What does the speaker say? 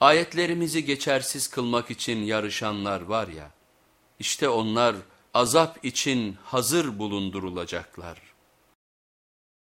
Ayetlerimizi geçersiz kılmak için yarışanlar var ya, işte onlar azap için hazır bulundurulacaklar.